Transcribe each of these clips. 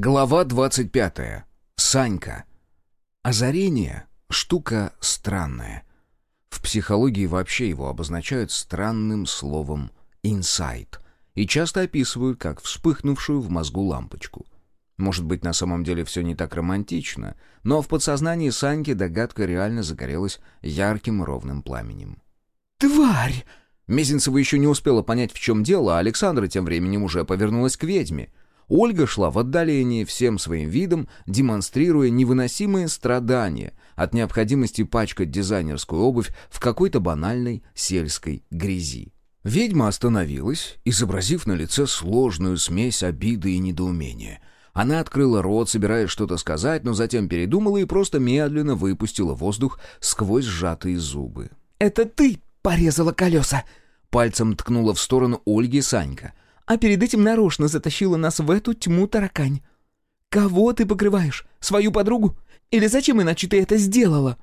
Глава 25. Санька. Озарение — штука странная. В психологии вообще его обозначают странным словом «инсайт» и часто описывают как вспыхнувшую в мозгу лампочку. Может быть, на самом деле все не так романтично, но в подсознании Саньки догадка реально загорелась ярким ровным пламенем. «Тварь!» Мезенцева еще не успела понять, в чем дело, а Александра тем временем уже повернулась к ведьме. Ольга шла в отдалении, всем своим видом демонстрируя невыносимые страдания от необходимости пачкать дизайнерскую обувь в какой-то банальной сельской грязи. Ведьма остановилась, изобразив на лице сложную смесь обиды и недоумения. Она открыла рот, собираясь что-то сказать, но затем передумала и просто медленно выпустила воздух сквозь сжатые зубы. «Это ты порезала колеса!» Пальцем ткнула в сторону Ольги Санька. «А перед этим нарочно затащила нас в эту тьму таракань. Кого ты покрываешь? Свою подругу? Или зачем иначе ты это сделала?»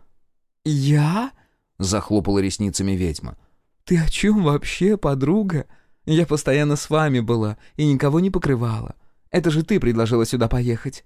«Я?» — захлопала ресницами ведьма. «Ты о чем вообще, подруга? Я постоянно с вами была и никого не покрывала. Это же ты предложила сюда поехать».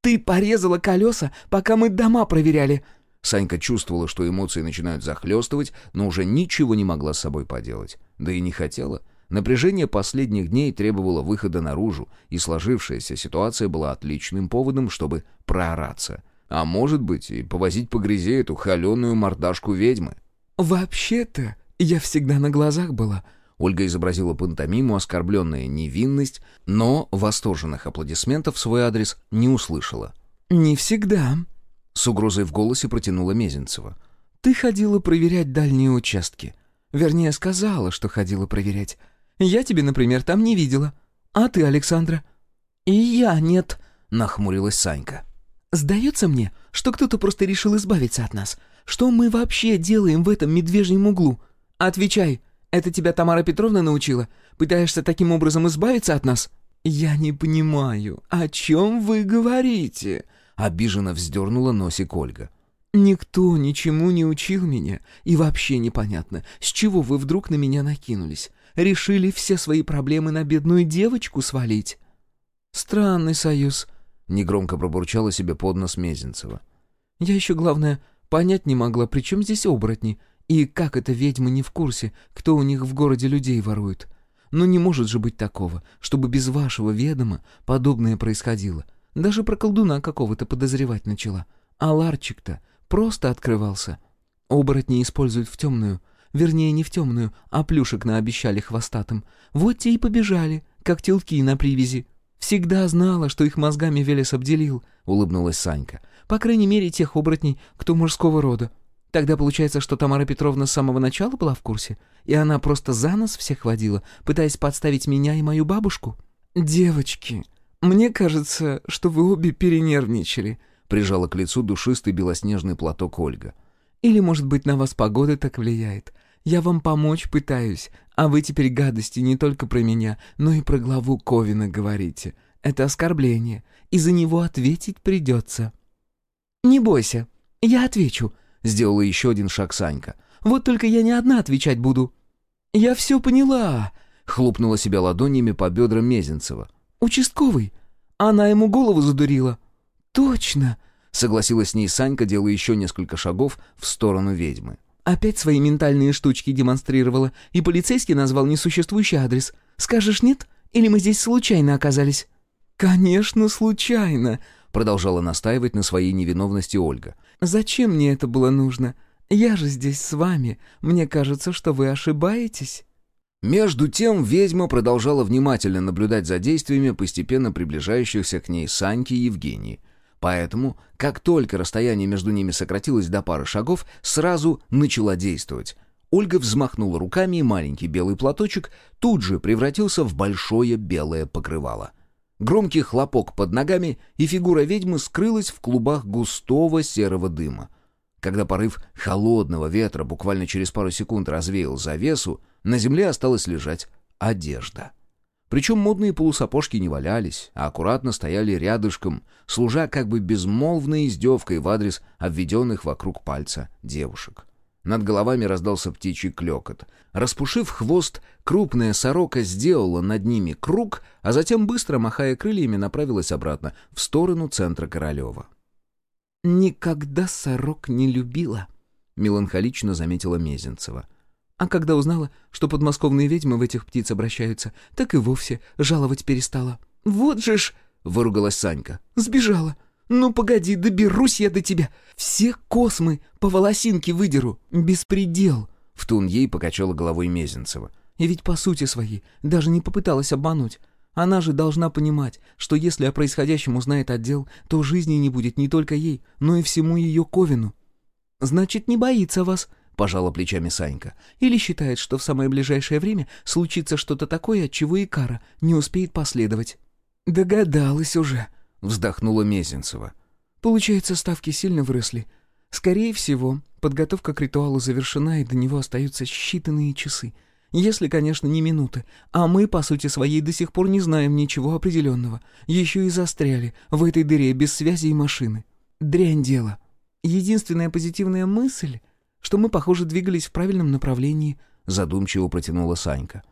«Ты порезала колеса, пока мы дома проверяли», Санька чувствовала, что эмоции начинают захлестывать, но уже ничего не могла с собой поделать. Да и не хотела. Напряжение последних дней требовало выхода наружу, и сложившаяся ситуация была отличным поводом, чтобы проораться. А может быть, и повозить по грязи эту холеную мордашку ведьмы. «Вообще-то я всегда на глазах была», Ольга изобразила пантомиму, оскорбленная невинность, но восторженных аплодисментов в свой адрес не услышала. «Не всегда», с угрозой в голосе протянула Мезенцева. «Ты ходила проверять дальние участки. Вернее, сказала, что ходила проверять. Я тебе, например, там не видела. А ты, Александра?» «И я нет», — нахмурилась Санька. «Сдается мне, что кто-то просто решил избавиться от нас. Что мы вообще делаем в этом медвежьем углу? Отвечай, это тебя Тамара Петровна научила? Пытаешься таким образом избавиться от нас?» «Я не понимаю, о чем вы говорите?» Обиженно вздернула носик Ольга. «Никто ничему не учил меня, и вообще непонятно, с чего вы вдруг на меня накинулись. Решили все свои проблемы на бедную девочку свалить?» «Странный союз», — негромко пробурчала себе под нос Мезенцева. «Я еще, главное, понять не могла, при чем здесь оборотни, и как это ведьмы не в курсе, кто у них в городе людей ворует. Но не может же быть такого, чтобы без вашего ведома подобное происходило. Даже про колдуна какого-то подозревать начала. А ларчик-то просто открывался. Оборотни используют в темную. Вернее, не в темную, а плюшек наобещали хвостатым. Вот те и побежали, как телки на привязи. «Всегда знала, что их мозгами Велес обделил», — улыбнулась Санька. «По крайней мере, тех оборотней, кто мужского рода. Тогда получается, что Тамара Петровна с самого начала была в курсе, и она просто за нос всех водила, пытаясь подставить меня и мою бабушку?» «Девочки», «Мне кажется, что вы обе перенервничали», — прижала к лицу душистый белоснежный платок Ольга. «Или, может быть, на вас погода так влияет. Я вам помочь пытаюсь, а вы теперь гадости не только про меня, но и про главу Ковина говорите. Это оскорбление, и за него ответить придется». «Не бойся, я отвечу», — сделала еще один шаг Санька. «Вот только я не одна отвечать буду». «Я все поняла», — хлопнула себя ладонями по бедрам Мезенцева. «Участковый. Она ему голову задурила». «Точно», — согласилась с ней Санька, делая еще несколько шагов в сторону ведьмы. «Опять свои ментальные штучки демонстрировала, и полицейский назвал несуществующий адрес. Скажешь нет? Или мы здесь случайно оказались?» «Конечно, случайно», — продолжала настаивать на своей невиновности Ольга. «Зачем мне это было нужно? Я же здесь с вами. Мне кажется, что вы ошибаетесь». Между тем ведьма продолжала внимательно наблюдать за действиями постепенно приближающихся к ней Саньки и Евгении. Поэтому, как только расстояние между ними сократилось до пары шагов, сразу начала действовать. Ольга взмахнула руками, и маленький белый платочек тут же превратился в большое белое покрывало. Громкий хлопок под ногами, и фигура ведьмы скрылась в клубах густого серого дыма. Когда порыв холодного ветра буквально через пару секунд развеял завесу, на земле осталась лежать одежда. Причем модные полусапожки не валялись, а аккуратно стояли рядышком, служа как бы безмолвной издевкой в адрес обведенных вокруг пальца девушек. Над головами раздался птичий клёкот. Распушив хвост, крупная сорока сделала над ними круг, а затем, быстро махая крыльями, направилась обратно, в сторону центра Королева. «Никогда сорок не любила», — меланхолично заметила Мезенцева. «А когда узнала, что подмосковные ведьмы в этих птиц обращаются, так и вовсе жаловать перестала. Вот же ж...» — выругалась Санька. «Сбежала. Ну погоди, доберусь я до тебя. Все космы по волосинке выдеру. Беспредел!» В тун ей покачала головой Мезенцева. «И ведь по сути своей даже не попыталась обмануть. Она же должна понимать, что если о происходящем узнает отдел, то жизни не будет не только ей, но и всему ее Ковину. «Значит, не боится вас», — пожала плечами Санька. «Или считает, что в самое ближайшее время случится что-то такое, от чего и Кара не успеет последовать». «Догадалась уже», — вздохнула Мезенцева. «Получается, ставки сильно выросли. Скорее всего, подготовка к ритуалу завершена, и до него остаются считанные часы». Если, конечно, не минуты. А мы, по сути своей, до сих пор не знаем ничего определенного. Еще и застряли в этой дыре без связи и машины. Дрянь дело. Единственная позитивная мысль, что мы, похоже, двигались в правильном направлении, задумчиво протянула Санька.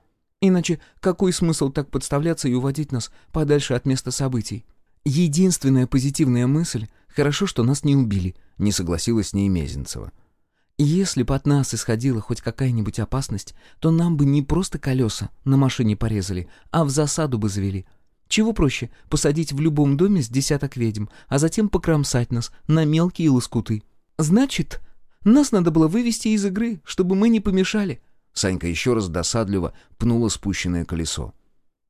Иначе какой смысл так подставляться и уводить нас подальше от места событий? Единственная позитивная мысль — хорошо, что нас не убили, не согласилась с ней Мезенцева. Если бы от нас исходила хоть какая-нибудь опасность, то нам бы не просто колеса на машине порезали, а в засаду бы завели. Чего проще — посадить в любом доме с десяток ведьм, а затем покромсать нас на мелкие лоскуты. Значит, нас надо было вывести из игры, чтобы мы не помешали. Санька еще раз досадливо пнула спущенное колесо.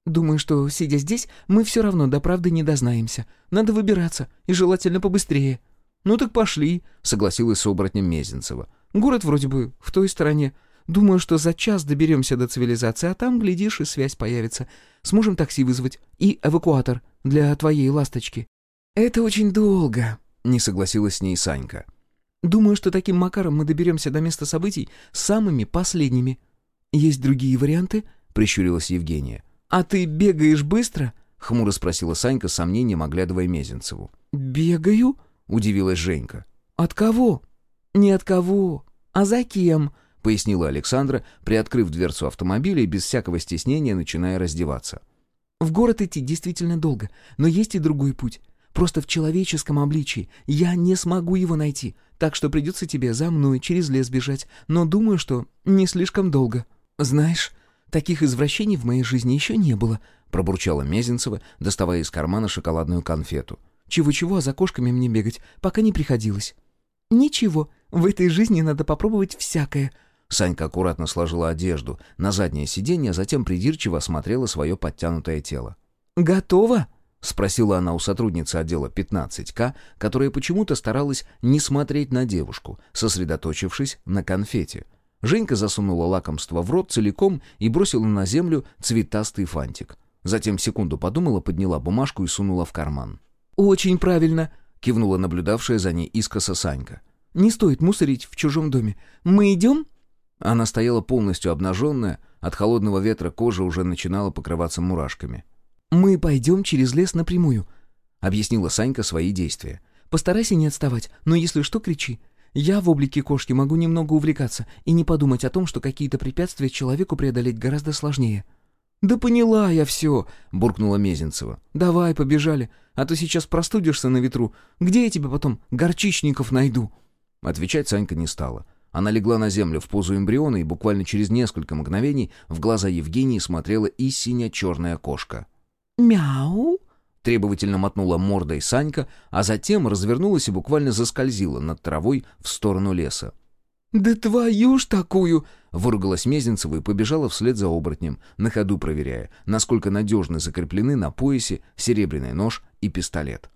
«Думаю, что, сидя здесь, мы все равно до правды не дознаемся. Надо выбираться, и желательно побыстрее». «Ну так пошли», — согласилась с оборотнем Мезенцева. Город вроде бы в той стороне. Думаю, что за час доберемся до цивилизации, а там, глядишь, и связь появится. Сможем такси вызвать. И эвакуатор для твоей ласточки». «Это очень долго», — не согласилась с ней Санька. «Думаю, что таким макаром мы доберемся до места событий самыми последними». «Есть другие варианты?» — прищурилась Евгения. «А ты бегаешь быстро?» — хмуро спросила Санька с сомнением, оглядывая Мезенцеву. «Бегаю?» — удивилась Женька. «От кого?» «Не от кого, а за кем?» — пояснила Александра, приоткрыв дверцу автомобиля и без всякого стеснения начиная раздеваться. «В город идти действительно долго, но есть и другой путь. Просто в человеческом обличии. Я не смогу его найти, так что придется тебе за мной через лес бежать, но думаю, что не слишком долго. Знаешь, таких извращений в моей жизни еще не было», — пробурчала Мезенцева, доставая из кармана шоколадную конфету. «Чего-чего, а за кошками мне бегать пока не приходилось». «Ничего, в этой жизни надо попробовать всякое». Санька аккуратно сложила одежду на заднее сиденье, а затем придирчиво осмотрела свое подтянутое тело. «Готово?» — спросила она у сотрудницы отдела 15К, которая почему-то старалась не смотреть на девушку, сосредоточившись на конфете. Женька засунула лакомство в рот целиком и бросила на землю цветастый фантик. Затем секунду подумала, подняла бумажку и сунула в карман. «Очень правильно», — кивнула наблюдавшая за ней искоса Санька. Не стоит мусорить в чужом доме. Мы идем?» Она стояла полностью обнаженная, от холодного ветра кожа уже начинала покрываться мурашками. «Мы пойдем через лес напрямую», — объяснила Санька свои действия. «Постарайся не отставать, но если что, кричи. Я в облике кошки могу немного увлекаться и не подумать о том, что какие-то препятствия человеку преодолеть гораздо сложнее». «Да поняла я все», — буркнула Мезенцева. «Давай, побежали, а то сейчас простудишься на ветру. Где я тебе потом горчичников найду?» Отвечать Санька не стала. Она легла на землю в позу эмбриона, и буквально через несколько мгновений в глаза Евгении смотрела и синя-черная кошка. «Мяу!» — требовательно мотнула мордой Санька, а затем развернулась и буквально заскользила над травой в сторону леса. «Да твою ж такую!» — выругалась Мезенцева и побежала вслед за оборотнем, на ходу проверяя, насколько надежно закреплены на поясе серебряный нож и пистолет.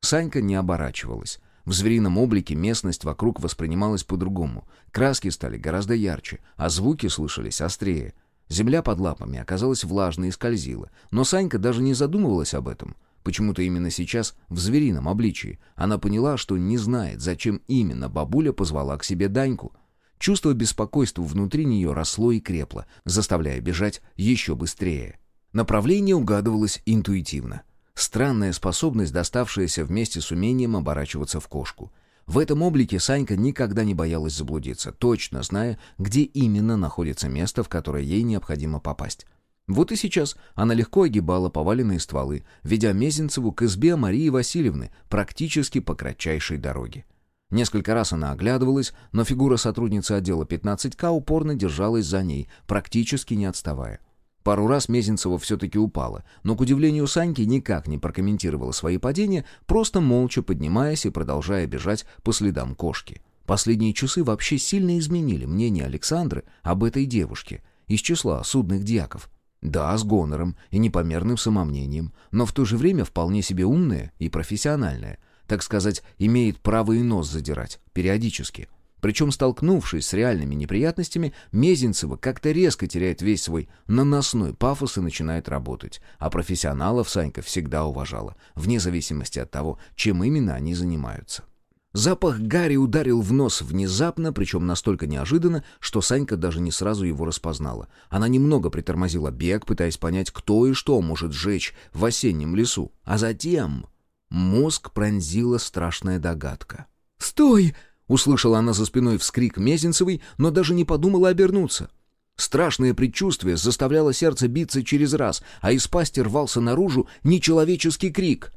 Санька не оборачивалась. В зверином облике местность вокруг воспринималась по-другому. Краски стали гораздо ярче, а звуки слышались острее. Земля под лапами оказалась влажной и скользила, но Санька даже не задумывалась об этом. Почему-то именно сейчас, в зверином обличии, она поняла, что не знает, зачем именно бабуля позвала к себе Даньку. Чувство беспокойства внутри нее росло и крепло, заставляя бежать еще быстрее. Направление угадывалось интуитивно. Странная способность, доставшаяся вместе с умением оборачиваться в кошку. В этом облике Санька никогда не боялась заблудиться, точно зная, где именно находится место, в которое ей необходимо попасть. Вот и сейчас она легко огибала поваленные стволы, ведя Мезенцеву к избе Марии Васильевны практически по кратчайшей дороге. Несколько раз она оглядывалась, но фигура сотрудницы отдела 15К упорно держалась за ней, практически не отставая. Пару раз Мезенцева все-таки упала, но, к удивлению Саньки, никак не прокомментировала свои падения, просто молча поднимаясь и продолжая бежать по следам кошки. Последние часы вообще сильно изменили мнение Александры об этой девушке из числа судных дьяков. Да, с гонором и непомерным самомнением, но в то же время вполне себе умная и профессиональная, так сказать, имеет право и нос задирать, периодически. Причем, столкнувшись с реальными неприятностями, Мезенцева как-то резко теряет весь свой наносной пафос и начинает работать. А профессионалов Санька всегда уважала, вне зависимости от того, чем именно они занимаются. Запах Гарри ударил в нос внезапно, причем настолько неожиданно, что Санька даже не сразу его распознала. Она немного притормозила бег, пытаясь понять, кто и что может сжечь в осеннем лесу. А затем Мозг пронзила страшная догадка. «Стой!» — услышала она за спиной вскрик Мезенцевой, но даже не подумала обернуться. Страшное предчувствие заставляло сердце биться через раз, а из пасти рвался наружу нечеловеческий крик.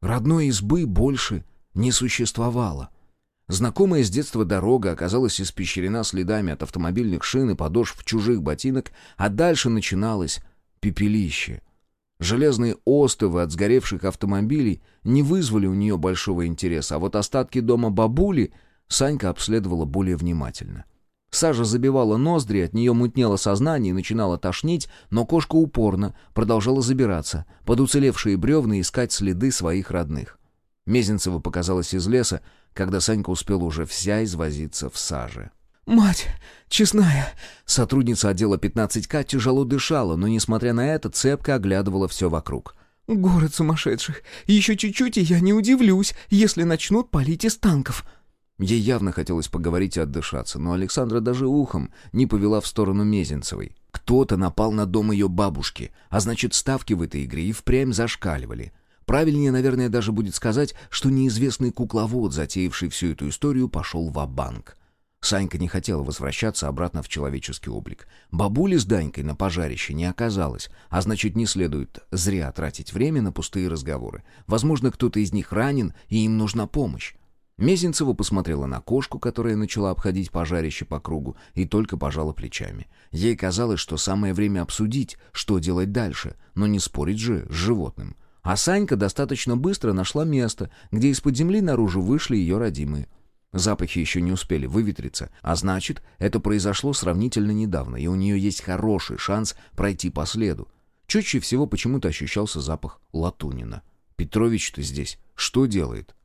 Родной избы больше не существовало. Знакомая с детства дорога оказалась испещрена следами от автомобильных шин и подошв чужих ботинок, а дальше начиналось пепелище — Железные остовы от сгоревших автомобилей не вызвали у нее большого интереса, а вот остатки дома бабули Санька обследовала более внимательно. Сажа забивала ноздри, от нее мутнело сознание и начинало тошнить, но кошка упорно продолжала забираться, под уцелевшие бревна искать следы своих родных. Мезенцева показалась из леса, когда Санька успела уже вся извозиться в саже. «Мать честная!» Сотрудница отдела 15К тяжело дышала, но, несмотря на это, цепко оглядывала все вокруг. «Город сумасшедших! Еще чуть-чуть, и я не удивлюсь, если начнут палить из танков!» Ей явно хотелось поговорить и отдышаться, но Александра даже ухом не повела в сторону Мезенцевой. Кто-то напал на дом ее бабушки, а значит, ставки в этой игре и впрямь зашкаливали. Правильнее, наверное, даже будет сказать, что неизвестный кукловод, затеявший всю эту историю, пошел в банк Санька не хотела возвращаться обратно в человеческий облик. Бабули с Данькой на пожарище не оказалось, а значит, не следует зря тратить время на пустые разговоры. Возможно, кто-то из них ранен, и им нужна помощь. Мезенцева посмотрела на кошку, которая начала обходить пожарище по кругу, и только пожала плечами. Ей казалось, что самое время обсудить, что делать дальше, но не спорить же с животным. А Санька достаточно быстро нашла место, где из-под земли наружу вышли ее родимые. Запахи еще не успели выветриться, а значит, это произошло сравнительно недавно, и у нее есть хороший шанс пройти по следу. Чаще всего почему-то ощущался запах латунина. Петрович-то здесь что делает?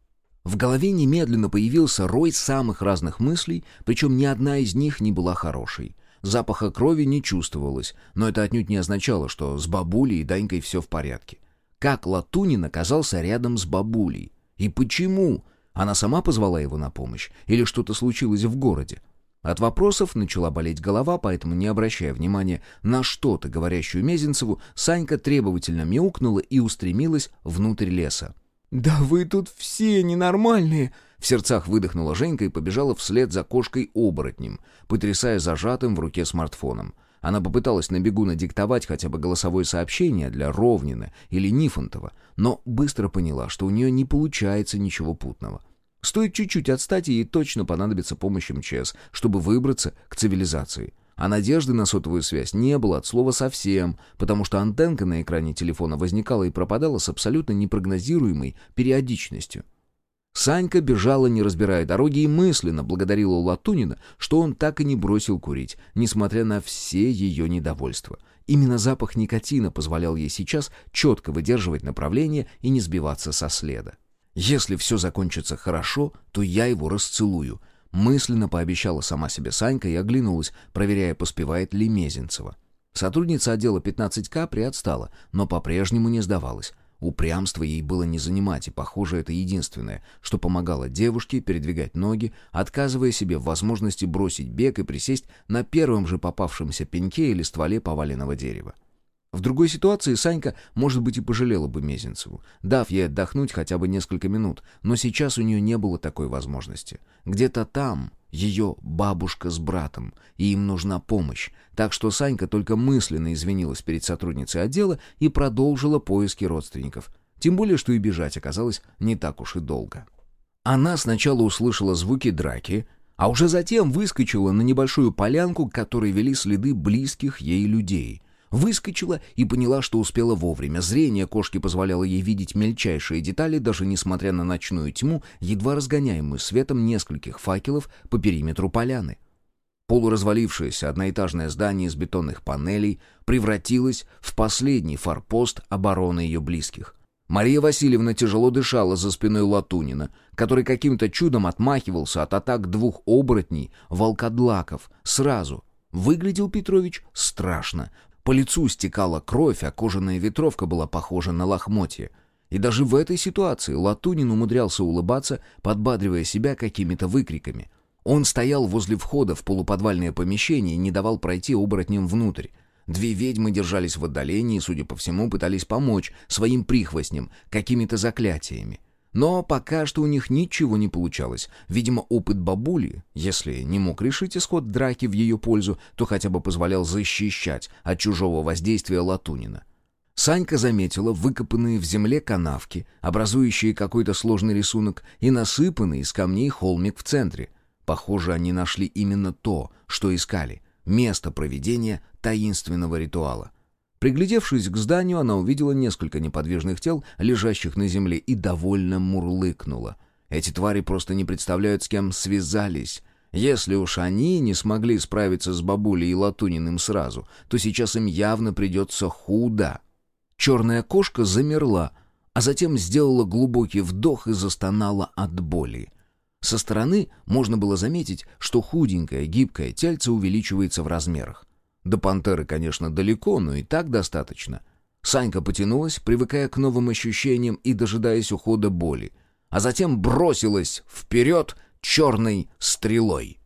В голове немедленно появился рой самых разных мыслей, причем ни одна из них не была хорошей. Запаха крови не чувствовалось, но это отнюдь не означало, что с бабулей и Данькой все в порядке. Как Латунин оказался рядом с бабулей? И почему? Она сама позвала его на помощь? Или что-то случилось в городе? От вопросов начала болеть голова, поэтому, не обращая внимания на что-то, говорящую Мезенцеву, Санька требовательно мяукнула и устремилась внутрь леса. «Да вы тут все ненормальные!» В сердцах выдохнула Женька и побежала вслед за кошкой-оборотнем, потрясая зажатым в руке смартфоном. Она попыталась на бегу надиктовать хотя бы голосовое сообщение для Ровнина или Нифонтова, но быстро поняла, что у нее не получается ничего путного. Стоит чуть-чуть отстать, и ей точно понадобится помощь МЧС, чтобы выбраться к цивилизации. А надежды на сотовую связь не было от слова совсем, потому что антенка на экране телефона возникала и пропадала с абсолютно непрогнозируемой периодичностью. Санька бежала, не разбирая дороги, и мысленно благодарила Латунина, что он так и не бросил курить, несмотря на все ее недовольства. Именно запах никотина позволял ей сейчас четко выдерживать направление и не сбиваться со следа. «Если все закончится хорошо, то я его расцелую», мысленно пообещала сама себе Санька и оглянулась, проверяя, поспевает ли Мезенцева. Сотрудница отдела 15К приотстала, но по-прежнему не сдавалась. Упрямство ей было не занимать, и, похоже, это единственное, что помогало девушке передвигать ноги, отказывая себе в возможности бросить бег и присесть на первом же попавшемся пеньке или стволе поваленного дерева. В другой ситуации Санька, может быть, и пожалела бы Мезенцеву, дав ей отдохнуть хотя бы несколько минут, но сейчас у нее не было такой возможности. Где-то там ее бабушка с братом, и им нужна помощь, так что Санька только мысленно извинилась перед сотрудницей отдела и продолжила поиски родственников. Тем более, что и бежать оказалось не так уж и долго. Она сначала услышала звуки драки, а уже затем выскочила на небольшую полянку, к которой вели следы близких ей людей. Выскочила и поняла, что успела вовремя. Зрение кошки позволяло ей видеть мельчайшие детали, даже несмотря на ночную тьму, едва разгоняемую светом нескольких факелов по периметру поляны. Полуразвалившееся одноэтажное здание из бетонных панелей превратилось в последний форпост обороны ее близких. Мария Васильевна тяжело дышала за спиной Латунина, который каким-то чудом отмахивался от атак двух оборотней, волкодлаков, сразу. Выглядел Петрович страшно. По лицу стекала кровь, а кожаная ветровка была похожа на лохмотье. И даже в этой ситуации Латунин умудрялся улыбаться, подбадривая себя какими-то выкриками. Он стоял возле входа в полуподвальное помещение и не давал пройти оборотням внутрь. Две ведьмы держались в отдалении и, судя по всему, пытались помочь своим прихвостням какими-то заклятиями. Но пока что у них ничего не получалось. Видимо, опыт бабули, если не мог решить исход драки в ее пользу, то хотя бы позволял защищать от чужого воздействия Латунина. Санька заметила выкопанные в земле канавки, образующие какой-то сложный рисунок, и насыпанный из камней холмик в центре. Похоже, они нашли именно то, что искали место проведения таинственного ритуала. Приглядевшись к зданию, она увидела несколько неподвижных тел, лежащих на земле, и довольно мурлыкнула. Эти твари просто не представляют, с кем связались. Если уж они не смогли справиться с бабулей и Латуниным сразу, то сейчас им явно придется худо. Черная кошка замерла, а затем сделала глубокий вдох и застонала от боли. Со стороны можно было заметить, что худенькое, гибкое тельце увеличивается в размерах. До пантеры, конечно, далеко, но и так достаточно. Санька потянулась, привыкая к новым ощущениям и дожидаясь ухода боли, а затем бросилась вперед черной стрелой.